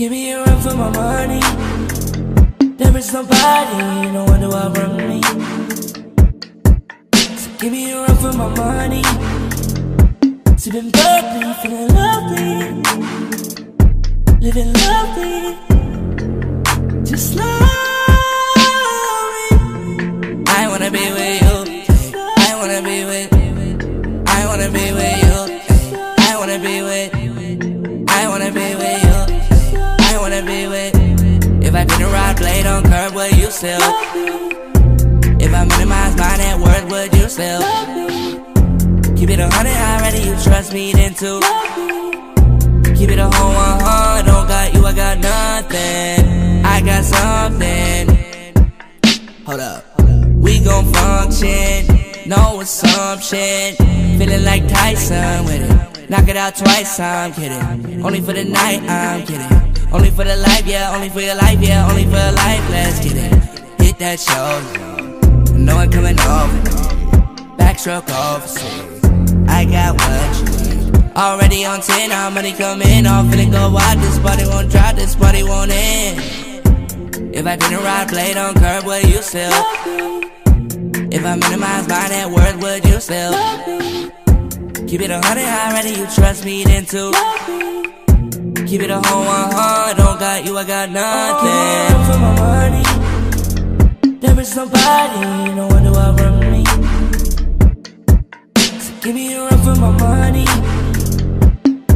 Give me a run for my money. There is nobody, no one do run me. So give me a run for my money. Sipping bubbly, feeling lovely, living lovely, just love me. I wanna be with you. I wanna be with. I wanna be with you. Wanna be with. If I didn't ride blade on curb, would you still? If I minimize my net worth, would you still? Keep it a hundred already, you trust me then too. Keep it a whole one hundred, don't got you, I got nothing. I got something. Hold up. We gon' function, no assumption. Feeling like Tyson with it. Knock it out twice, I'm kidding. Only for the night, I'm kidding. Only for the life, yeah, only for your life, yeah, only for your life, let's get it. Hit that show, no one coming over. Backstroke overseas. I got what you need. Already on 10, how money coming off, finna go wild. This party won't drop, this party won't end. If I didn't ride blade on curb, would you still? If I minimize my net worth, would you still? Keep it a hundred already, you trust me then too. Keep it a whole one hundred, don't got you, I got nothing. Oh, for my money, there is nobody, no one do I run me. So Give me a run for my money.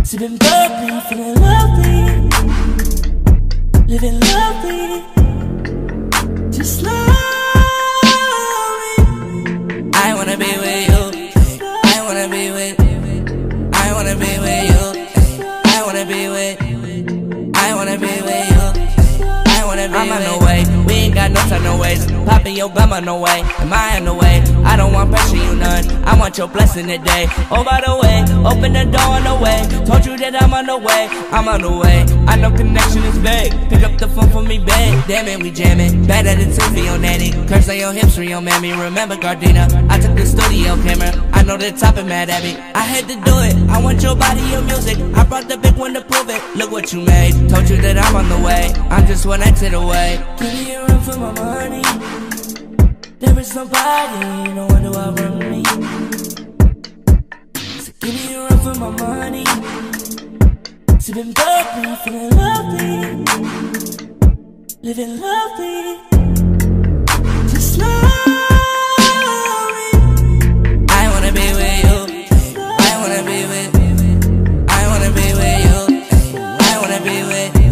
Sipping bubbly, feeling lovely. Living lovely. Just love me. I wanna be with you. I wanna be with. I wanna be with No ways. Popping your bum on the way. Am I on the way? I don't want pressure, you none. I want your blessing today. Oh, by the way, open the door on the way. Told you that I'm on the way. I'm on the way. I know connection is big. Pick up the phone for me, babe. Damn it, we jamming. Better than Tufi on Nanny. Curse on your hips, your mammy. Remember Gardena? I took the studio camera. I know the top is mad at me. I had to do it. I want your body, your music. I brought the big one to. Look what you made. Told you that I'm on the way. I'm just one exit away. Give me a run for my money. There is nobody, no one do I run me. So give me a run for my money. Sipping bubbly, feeling lovely, living lovely. everywhere.